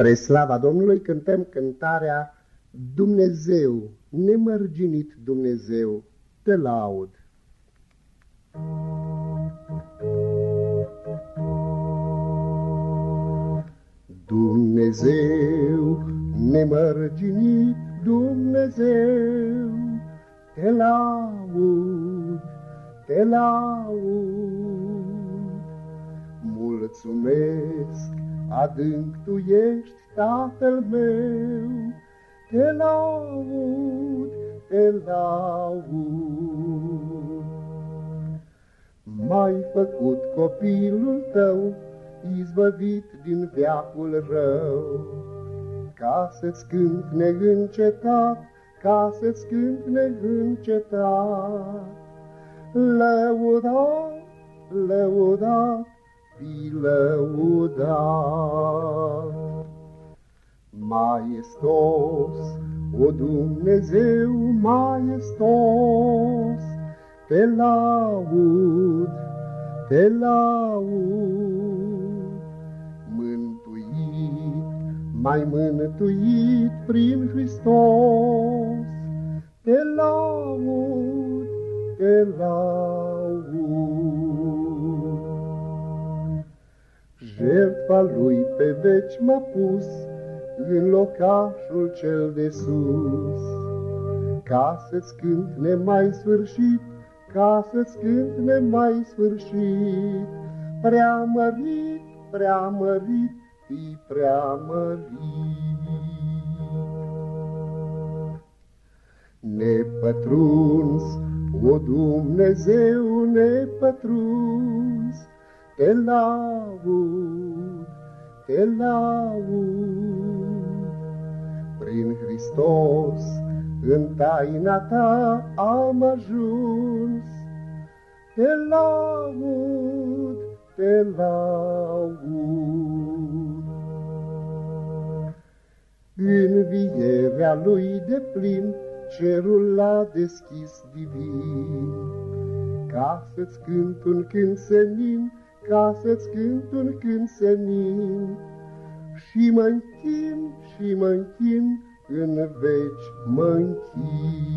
Spre slava Domnului cântăm cântarea Dumnezeu, nemărginit Dumnezeu, te laud. Dumnezeu, nemărginit Dumnezeu, te laud, te laud. Mulțumesc adânc tu ești, Tatăl meu, te laud, te laud. M-ai făcut copilul tău, izbăvit din veacul rău, ca să-ți cânt neîncetat, ca să-ți cânt neîncetat. Lăudat, lăudat, fi lăudat. Maestos, o Dumnezeu maestos, te laud, te laud. Mântuit, mai mântuit prin Hristos, te laud, te laud. Jertfa lui pe veci m-a pus în locașul cel de sus. Ca să-ți cânt nemai sfârșit, ca să-ți cânt nemai sfârșit, prea mărit, prea mărit, fi prea mărit. Nepătruns, o Dumnezeu nepătruns, te laud, te laud. Prin Hristos în taina ta am ajuns, te laud, te laud. În vierea lui de plin, cerul l-a deschis divin, ca să-ți cânt un cânt senin, ca să-ți cânt un cânt senin. Și mă închin, și mă închin, în veci mă închin.